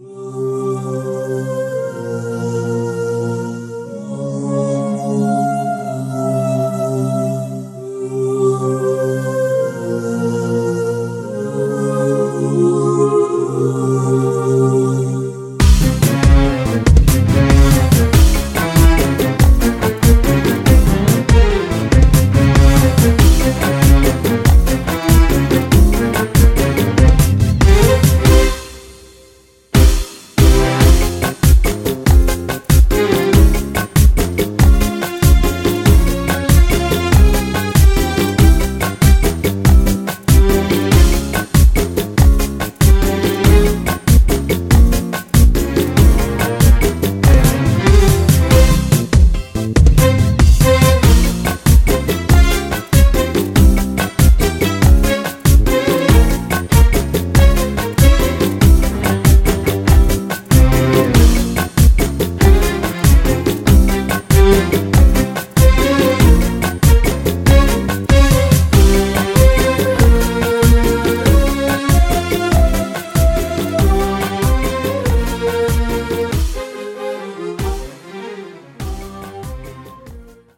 Ooh.